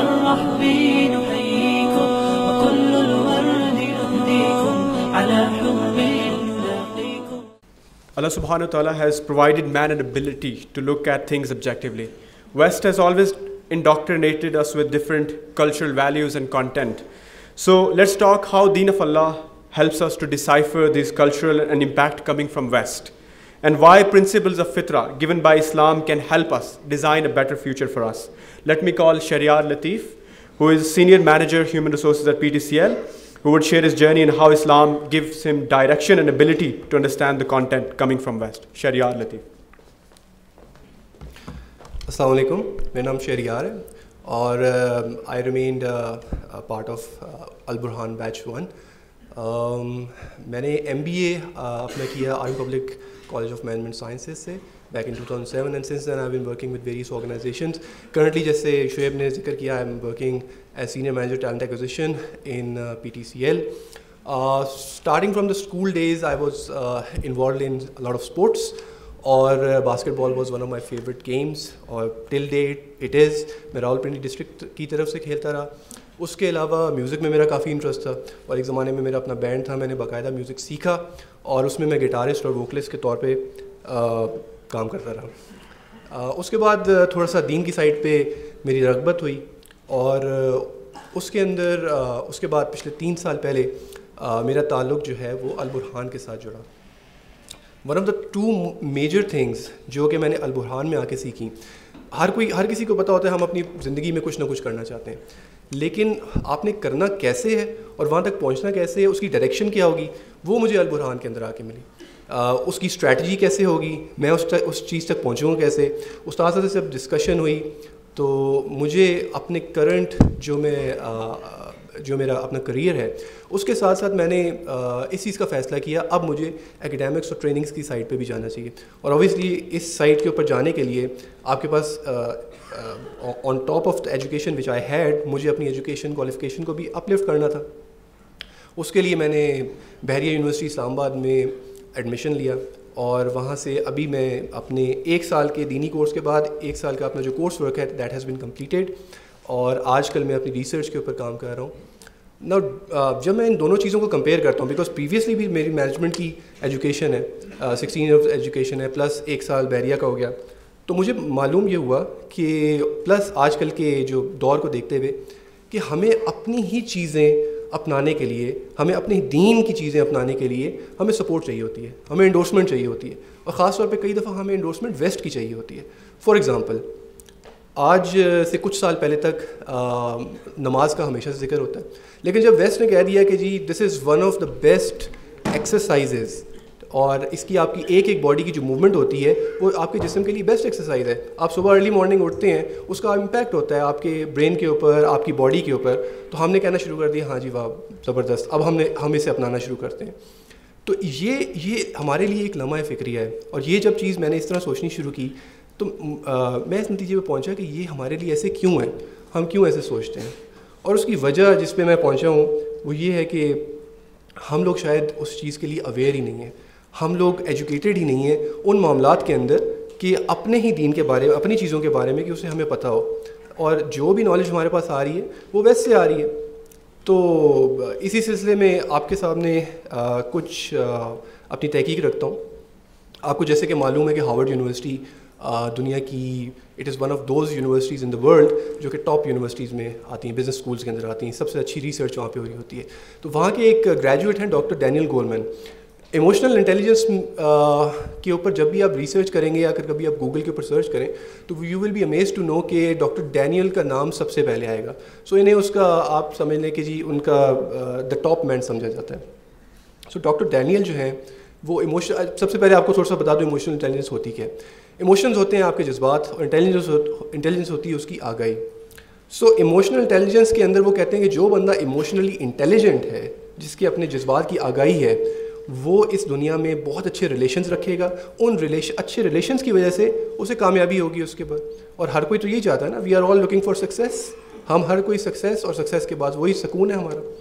الرحب نحييكم وكل الورد نهديكم على حب نلاقيكم Allah subhanahu wa ta'ala has provided man an ability to look at things objectively. West has always indoctrinated us with different cultural values and content. So let's talk how Deen of Allah helps us to decipher this cultural and impact coming from West and why principles of فطرا given by Islam can help us design a better future for us let me call Shehryar Latif who is senior manager human resources at P T C L who would share his journey in how Islam gives him direction and ability to understand the content coming from West Shehryar Latif السلام علیکم میرا نام شریار ہے اور I remained part of Alburhan batch one میں نے M B A اپنا کیا I public college of management sciences سے back in two thousand seven and since then I been working with various organizations currently جیسے شعیب نے ذکر کیا I am working as senior manager talent acquisition in P T C L starting from the school days I was involved in lot of sports اور basketball was one of my favourite games اور till date it از میں Rawalpindi district کی طرف سے کھیلتا رہا اس کے علاوہ میوزک میں میرا کافی انٹرسٹ تھا اور ایک زمانے میں میرا اپنا بینڈ تھا میں نے باقاعدہ میوزک سیکھا اور اس میں میں گٹارسٹ اور ووکلسٹ کے طور پہ کام کرتا رہا۔ اس کے بعد تھوڑا سا دین کی سائڈ پہ میری رغبت ہوئی اور اس کے اندر اس کے بعد پچھلے تین سال پہلے میرا تعلق جو ہے وہ البرحان کے ساتھ جڑا۔ One of the two major things جو کہ میں نے البرحان میں آ کے سیکھیں ہر کوئی، ہر کسی کو پتہ ہوتا ہے ہم اپنی زندگی میں کچھ نہ کچھ کرنا چاہتے ہیں۔ لیکن آپ نے کرنا کیسے ہے اور وہاں تک پہنچنا کیسے ہے، اس کی ڈائریکشن کیا ہوگی؟ وہ مجھے البرحان کے اندر آ کے ملی۔ اس کی اسٹریٹجی کیسے ہوگی؟ میں اس اس چیز تک پہنچوں گا کیسے؟ استاد سے جب ڈسکشن ہوئی تو مجھے اپنے کرنٹ جو میں جو میرا اپنا کریئر ہے، اس کے ساتھ ساتھ میں نے اس چیز کا فیصلہ کیا، اب مجھے اکیڈیمکس اور ٹریننگس کی سائڈ پہ بھی جانا چاہیے۔ اور اوبیسلی اس سائڈ کے اوپر جانے کے لیے آپ کے پاس on top of the education which I had مجھے اپنی ایجوکیشن کوالیفکیشن کو بھی اپ لفٹ کرنا تھا۔ اس کے لیے میں نے بحریہ یونیورسٹی اسلام آباد میں ایڈمیشن لیا۔ اور وہاں سے ابھی میں اپنے ایک سال کے دینی کورس کے بعد، ایک سال کا اپنا جو کورس ورک ہے دیٹ ہیز بن کمپلیٹیڈ اور آج کل میں اپنی ریسرچ کے اوپر کام کر رہا ہوں۔ نا جب میں ان دونوں چیزوں کو کمپیئر کرتا ہوں بیکاز پریویسلی بھی میری مینجمنٹ کی ایجوکیشن ہے سکسٹین ایئرس ایجوکیشن ہے پلس ایک سال بحریہ کا ہو گیا۔ تو مجھے معلوم یہ ہوا کہ پلس آج کل کے جو دور کو دیکھتے ہوئے کہ ہمیں اپنی ہی چیزیں اپنانے کے لیے، ہمیں اپنے دین کی چیزیں اپنانے کے لیے ہمیں سپورٹ چاہیے ہوتی ہے، ہمیں انڈورسمنٹ چاہیے ہوتی ہے۔ اور خاص طور پہ کئی دفعہ ہمیں انڈورسمنٹ ویسٹ کی چاہیے ہوتی ہے۔ فار ایگزامپل آج سے کچھ سال پہلے تک نماز کا ہمیشہ سے ذکر ہوتا ہے۔ لیکن جب ویسٹ نے کہہ دیا کہ جی this is one of the best exercises اور اس کی آپ کی ایک ایک باڈی کی جو موومنٹ ہوتی ہے، وہ آپ کے جسم کے لیے بیسٹ ایکسرسائز ہے۔ آپ صبح ارلی مارننگ اٹھتے ہیں، اس کا امپیکٹ ہوتا ہے آپ کے برین کے اوپر، آپ کی باڈی کے اوپر۔ تو ہم نے کہنا شروع کر دیا ہاں جی واہ، زبردست۔ اب ہم نے، ہم اسے اپنانا شروع کرتے ہیں۔ تو یہ یہ ہمارے لیے ایک لمحہ فکری ہے۔ اور یہ جب چیز میں نے اس طرح سوچنی شروع کی تو میں اس نتیجے پہ پہنچا کہ یہ ہمارے لیے ایسے کیوں ہے ہم کیوں ایسے سوچتے ہیں؟ اور اس کی وجہ جس پہ میں پہنچا ہوں وہ یہ ہے کہ ہم لوگ شاید اس چیز کے لیے اویئر ہی نہیں ہیں۔ ہم لوگ ایجوکیٹڈ ہی نہیں ہیں ان معاملات کے اندر کہ اپنے ہی دین کے بارے میں، اپنی چیزوں کے بارے میں کہ اسے ہمیں پتہ ہو۔ اور جو بھی نالج ہمارے پاس آ رہی ہے وہ ویسے سے آ رہی ہے۔ تو اسی سلسلے میں آپ کے سامنے کچھ اپنی تحقیق رکھتا ہوں۔ آپ کو جیسے کہ معلوم ہے کہ ہاورڈ یونیورسٹی دنیا کی it is one of those universities in the world جو کہ ٹاپ یونیورسٹیز میں آتی ہیں بزنس اسکولس کے اندر آتی ہیں۔ سب سے اچھی ریسرچ وہاں پہ ہو رہی ہوتی ہے۔ تو وہاں کے ایک گریجویٹ ہیں doctor Daniel Goleman emotional intelligence کے اوپر جب بھی آپ ریسرچ کریں گے یا اگر کبھی آپ گوگل کے اوپر سرچ کریں، تو you will be amazed to know کہ ڈاکٹر ڈینیل کا نام سب سے پہلے آئے گا۔ سو انہیں اس کا آپ سمجھ لیں کہ جی ان کا دا ٹاپ مین سمجھا جاتا ہے۔ سو ڈاکٹر ڈینیل جو ہیں، وہ ایموشن سب سے پہلے آپ کو تھوڑا سا بتا دو ایموشنل انٹیلیجنس ہوتی کیا ایموشنز ہوتے ہیں آپ کے جذبات اور انٹیلیجنس انٹیلیجنس ہوتی ہے اس کی آگاہی۔ سو ایموشنل انٹیلیجنس کے اندر وہ کہتے ہیں کہ جو بندہ ایموشنلی انٹیلیجنٹ ہے، جس کی اپنے جذبات کی آگاہی ہے، وہ اس دنیا میں بہت اچھے ریلیشنز رکھے گا۔ ان ریلیشن اچھے ریلیشنز کی وجہ سے اسے کامیابی ہوگی اس کے بعد۔ اور ہر کوئی تو یہی چاہتا ہے نا we are all looking for success ہم ہر کوئی سکسیز اور سکسیز کے بعد وہی سکون ہے ہمارا۔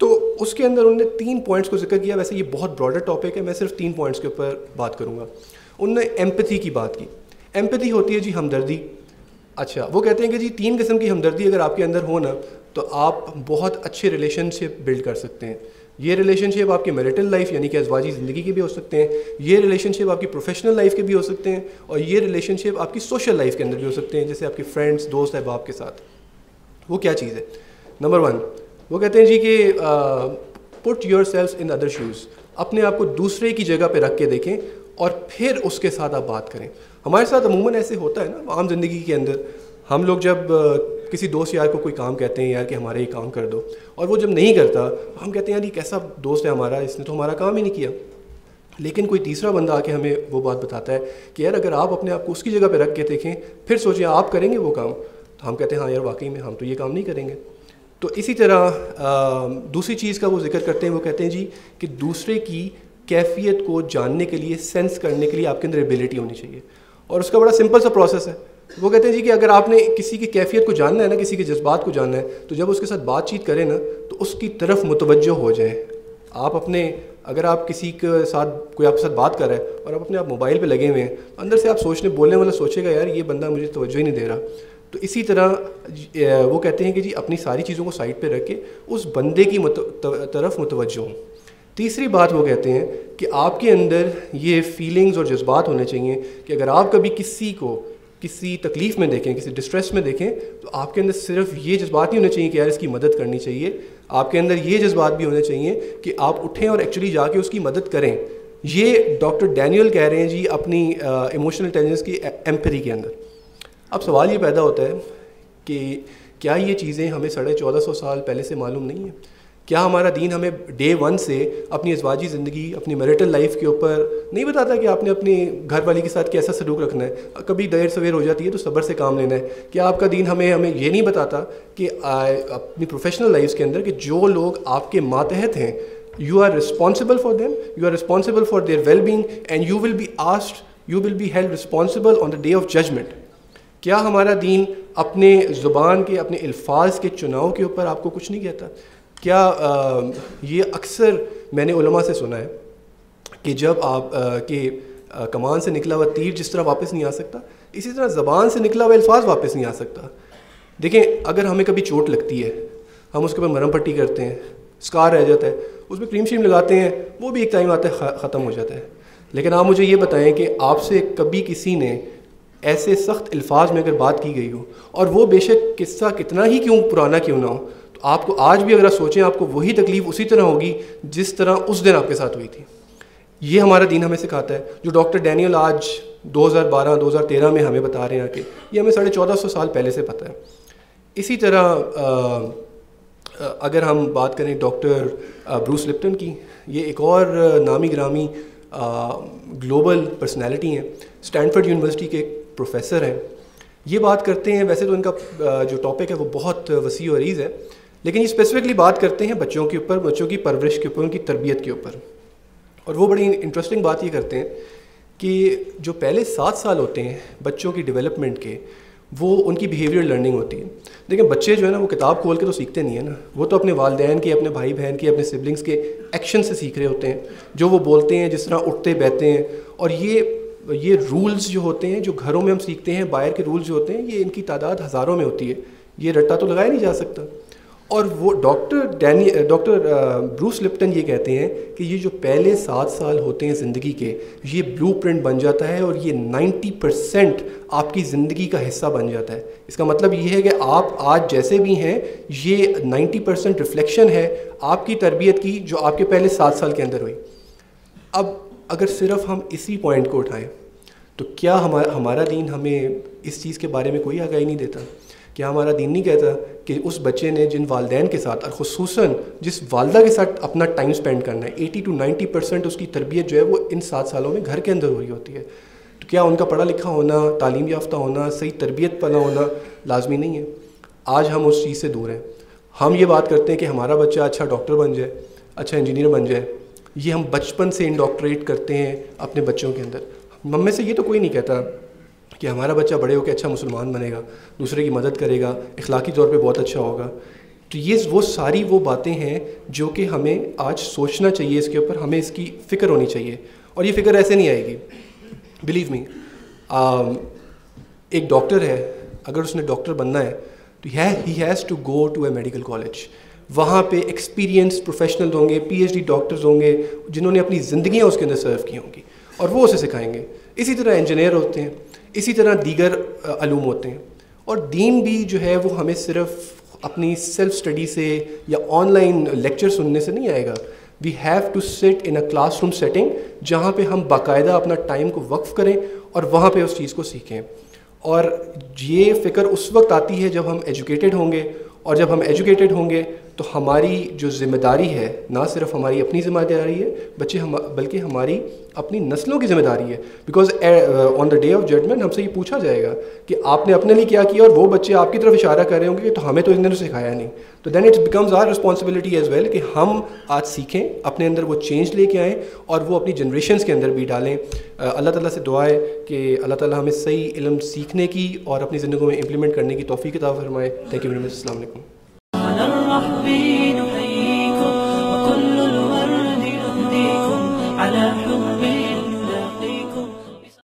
تو اس کے اندر انہوں نے تین پوائنٹس کو ذکر کیا۔ ویسے یہ بہت براڈر ٹاپک ہے، میں صرف تین پوائنٹس کے اوپر بات کروں گا۔ انہوں نے ایمپتھی کی بات کی۔ ایمپتھی ہوتی ہے جی ہمدردی۔ اچھا وہ کہتے ہیں کہ جی تین قسم کی ہمدردی اگر آپ کے اندر ہو نا، تو آپ بہت اچھے ریلیشن شپ بلڈ کر سکتے ہیں۔ یہ ریلیشن شپ آپ کی میریٹل لائف یعنی کہ ازواجی زندگی کے بھی ہو سکتے ہیں، یہ ریلیشن شپ آپ کی پروفیشنل لائف کے بھی ہو سکتے ہیں، اور یہ ریلیشن شپ آپ کی سوشل لائف کے اندر بھی ہو سکتے ہیں، جیسے آپ کے فرینڈس دوست، احباب کے ساتھ۔ وہ کیا چیز ہے؟ نمبر ون وہ کہتے ہیں جی کہ put yourself in other shoes اپنے آپ کو دوسرے کی جگہ پہ رکھ کے دیکھیں اور پھر اس کے ساتھ آپ بات کریں۔ ہمارے ساتھ عموماً ایسے ہوتا ہے نا، عام زندگی کے اندر ہم لوگ جب کسی دوست یار کو کوئی کام کہتے ہیں یار کہ ہمارے یہ کام کر دو، اور وہ جب نہیں کرتا، ہم کہتے ہیں یار یہ کیسا دوست ہے ہمارا، اس نے تو ہمارا کام ہی نہیں کیا۔ لیکن کوئی تیسرا بندہ آ کے ہمیں وہ بات بتاتا ہے کہ یار اگر آپ اپنے آپ کو اس کی جگہ پہ رکھ کے دیکھیں، پھر سوچیں آپ کریں گے وہ کام۔ تو ہم کہتے ہیں ہاں یار واقعی میں ہم تو یہ کام نہیں کریں گے۔ تو اسی طرح دوسری چیز کا وہ ذکر کرتے ہیں، وہ کہتے ہیں جی کہ دوسرے کی کیفیت کو جاننے کے لیے، سینس کرنے کے لیے آپ کے اندر ایبلٹی ہونی چاہیے۔ اور اس کا بڑا سمپل سا پروسیس ہے۔ وہ کہتے ہیں جی کہ اگر آپ نے کسی کی کیفیت کو جاننا ہے نا، کسی کے جذبات کو جاننا ہے، تو جب اس کے ساتھ بات چیت کریں نا، تو اس کی طرف متوجہ ہو جائیں۔ آپ اپنے، اگر آپ کسی کے ساتھ کوئی آپ کے ساتھ بات کر رہا ہے اور آپ اپنے آپ موبائل پہ لگے ہوئے ہیں اندر سے آپ سوچنے، بولنے والا سوچے گا، یار یہ بندہ مجھے توجہ ہی نہیں دے رہا۔ تو اسی طرح وہ کہتے ہیں کہ جی اپنی ساری چیزوں کو سائڈ پہ رکھ کے اس بندے کی طرف متوجہ ہوں۔ تیسری بات وہ کہتے ہیں کہ آپ کے اندر یہ فیلنگز اور جذبات ہونے چاہیے کہ اگر آپ کبھی کسی کو کسی تکلیف میں دیکھیں، کسی ڈسٹریس میں دیکھیں، تو آپ کے اندر صرف یہ جذبات نہیں ہونے چاہیے کہ یار اس کی مدد کرنی چاہیے۔ آپ کے اندر یہ جذبات بھی ہونے چاہیے کہ آپ اٹھیں اور ایکچولی جا کے اس کی مدد کریں۔ یہ ڈاکٹر ڈینیل کہہ رہے ہیں جی اپنی ایموشنل انٹیلیجنس کی ایمپری کے اندر۔ اب سوال یہ پیدا ہوتا ہے کہ کیا یہ چیزیں ہمیں ساڑھے چودہ سو سال پہلے سے معلوم نہیں ہیں؟ کیا ہمارا دین ہمیں ڈے ون سے اپنی ازواجی زندگی، اپنی میریٹل لائف کے اوپر نہیں بتاتا کہ آپ نے اپنی گھر والی کے ساتھ کیسا سلوک رکھنا ہے؟ کبھی دیر سویر ہو جاتی ہے تو صبر سے کام لینا ہے۔ کیا آپ کا دین ہمیں ہمیں یہ نہیں بتاتا کہ اپنی پروفیشنل لائف کے اندر کہ جو لوگ آپ کے ماتحت ہیں you are responsible for them you are responsible for their well being and you will be asked you will be held responsible on the day of judgement کیا ہمارا دین اپنے زبان کے، اپنے الفاظ کے چناؤ کے اوپر آپ کو کچھ نہیں کہتا؟ کیا یہ اکثر میں نے علماء سے سنا ہے کہ جب آپ کہ کمان سے نکلا ہوا تیر جس طرح واپس نہیں آ سکتا، اسی طرح زبان سے نکلا ہوا الفاظ واپس نہیں آ سکتا۔ دیکھیں، اگر ہمیں کبھی چوٹ لگتی ہے، ہم اس کے اوپر مرم پٹی کرتے ہیں اسکار رہ جاتا ہے، اس میں کریم شریم لگاتے ہیں، وہ بھی ایک ٹائم آتا ہے ختم ہو جاتا ہے۔ لیکن آپ مجھے یہ بتائیں کہ آپ سے کبھی کسی نے ایسے سخت الفاظ میں اگر بات کی گئی ہو اور وہ بے شک قصہ کتنا ہی کیوں پرانا کیوں نہ ہو، تو آپ کو آج بھی اگر آپ سوچیں، آپ کو وہی تکلیف اسی طرح ہوگی جس طرح اس دن آپ کے ساتھ ہوئی تھی۔ یہ ہمارا دین ہمیں سکھاتا ہے، جو ڈاکٹر ڈینیل آج دو ہزار بارہ، دو ہزار تیرہ میں ہمیں بتا رہے ہیں کہ یہ ہمیں ساڑھے چودہ سو سال پہلے سے پتہ ہے۔ اسی طرح اگر ہم بات کریں ڈاکٹر بروس لپٹن کی، یہ ایک اور نامی گرامی گلوبل پرسنالٹی ہیں۔ اسٹینفرڈ یونیورسٹی کے پروفیسر ہیں۔ یہ بات کرتے ہیں، ویسے تو ان کا جو ٹاپک ہے وہ بہت وسیع و عریض ہے، لیکن یہ اسپیسیفکلی بات کرتے ہیں بچوں کے اوپر، بچوں کی پرورش کے اوپر، ان کی تربیت کے اوپر۔ اور وہ بڑی انٹرسٹنگ بات یہ کرتے ہیں کہ جو پہلے سات سال ہوتے ہیں بچوں کی ڈیولپمنٹ کے، وہ ان کی بیہیویئر لرننگ ہوتی ہے۔ لیکن بچے جو ہے نا، وہ کتاب کھول کے تو سیکھتے نہیں ہیں نا۔ وہ تو اپنے والدین کے، اپنے بھائی بہن کے، اپنے سبلنگس کے ایکشن سے سیکھ رہے ہوتے ہیں، جو وہ بولتے ہیں، جس طرح اٹھتے بیٹھتے ہیں۔ اور یہ یہ رولز جو ہوتے ہیں، جو گھروں میں ہم سیکھتے ہیں، باہر کے رولز جو ہوتے ہیں، یہ ان کی تعداد ہزاروں میں ہوتی ہے۔ یہ رٹا تو لگایا نہیں جا سکتا۔ اور وہ doctor Danny, doctor Bruce Lipton یہ کہتے ہیں کہ یہ جو پہلے سات سال ہوتے ہیں زندگی کے، یہ بلو پرنٹ بن جاتا ہے اور یہ نائنٹی پرسینٹ آپ کی زندگی کا حصہ بن جاتا ہے۔ اس کا مطلب یہ ہے کہ آپ آج جیسے بھی ہیں، یہ نائنٹی پرسینٹ ریفلیکشن ہے آپ کی تربیت کی جو آپ کے پہلے سات سال کے اندر ہوئی۔ اب اگر صرف ہم اسی پوائنٹ کو اٹھائیں، تو کیا ہمارا دین ہمیں اس چیز کے بارے میں کوئی آگاہی نہیں دیتا؟ کیا ہمارا دین نہیں کہتا کہ اس بچے نے جن والدین کے ساتھ، اور خصوصاً جس والدہ کے ساتھ اپنا ٹائم سپینڈ کرنا ہے ایٹی ٹو نائنٹی پرسینٹ اس کی تربیت جو ہے وہ ان سات سالوں میں گھر کے اندر ہو رہی ہوتی ہے۔ تو کیا ان کا پڑھا لکھا ہونا، تعلیم یافتہ ہونا، صحیح تربیت پلا ہونا لازمی نہیں ہے؟ آج ہم اس چیز سے دور ہیں۔ ہم یہ بات کرتے ہیں کہ ہمارا بچہ اچھا ڈاکٹر بن جائے اچھا انجینئر بن جائے یہ ہم بچپن سے انڈاکٹریٹ کرتے ہیں اپنے بچوں کے اندر۔ ممے سے یہ تو کوئی نہیں کہتا کہ ہمارا بچہ بڑے ہو کے اچھا مسلمان بنے گا، دوسرے کی مدد کرے گا، اخلاقی طور پہ بہت اچھا ہوگا۔ تو یہ وہ ساری وہ باتیں ہیں جو کہ ہمیں آج سوچنا چاہیے اس کے اوپر، ہمیں اس کی فکر ہونی چاہیے۔ اور یہ فکر ایسے نہیں آئے گی۔ بلیو می ایک ڈاکٹر ہے، اگر اس نے ڈاکٹر بننا ہے، تو he has to go to a medical college وہاں پہ ایکسپیرینس پروفیشنلز ہوں گے پی ایچ ڈی ڈاکٹرز ہوں گے، جنہوں نے اپنی زندگیاں اس کے اندر سرو کی ہوں گی۔ اور وہ اسے سکھائیں گے۔ اسی طرح انجینئر ہوتے ہیں، اسی طرح دیگر علوم ہوتے ہیں۔ اور دین بھی جو ہے، وہ ہمیں صرف اپنی سیلف اسٹڈی سے یا آن لائن لیکچر سننے سے نہیں آئے گا۔ We have to sit in a classroom setting جہاں پہ ہم باقاعدہ اپنا ٹائم کو وقف کریں اور وہاں پہ اس چیز کو سیکھیں۔ اور یہ فکر اس وقت آتی ہے جب ہم ایجوکیٹڈ ہوں گے اور جب ہم ایجوکیٹڈ ہوں گے تو ہماری جو ذمہ داری ہے، نہ صرف ہماری اپنی ذمہ داری ہے، بچے ہم، بلکہ ہماری اپنی نسلوں کی ذمہ داری ہے۔ Because on the day of judgement ہم سے یہ پوچھا جائے گا کہ آپ نے اپنے لیے کیا کیا اور وہ بچے آپ کی طرف اشارہ کر رہے ہوں گے کہ تو ہمیں تو ان نے سکھایا نہیں۔ تو then it's becomes our responsibility as well کہ ہم آج سیکھیں، اپنے اندر وہ چینج لے کے آئیں اور وہ اپنی جنریشنس کے اندر بھی ڈالیں۔ uh, اللہ تعالیٰ سے دعا ہے کہ اللہ تعالیٰ ہمیں صحیح علم سیکھنے کی اور اپنی زندگی میں امپلیمنٹ کرنے کی توفیق عطا فرمائے۔ تھینک یو ویری مچ السلام علیکم۔ على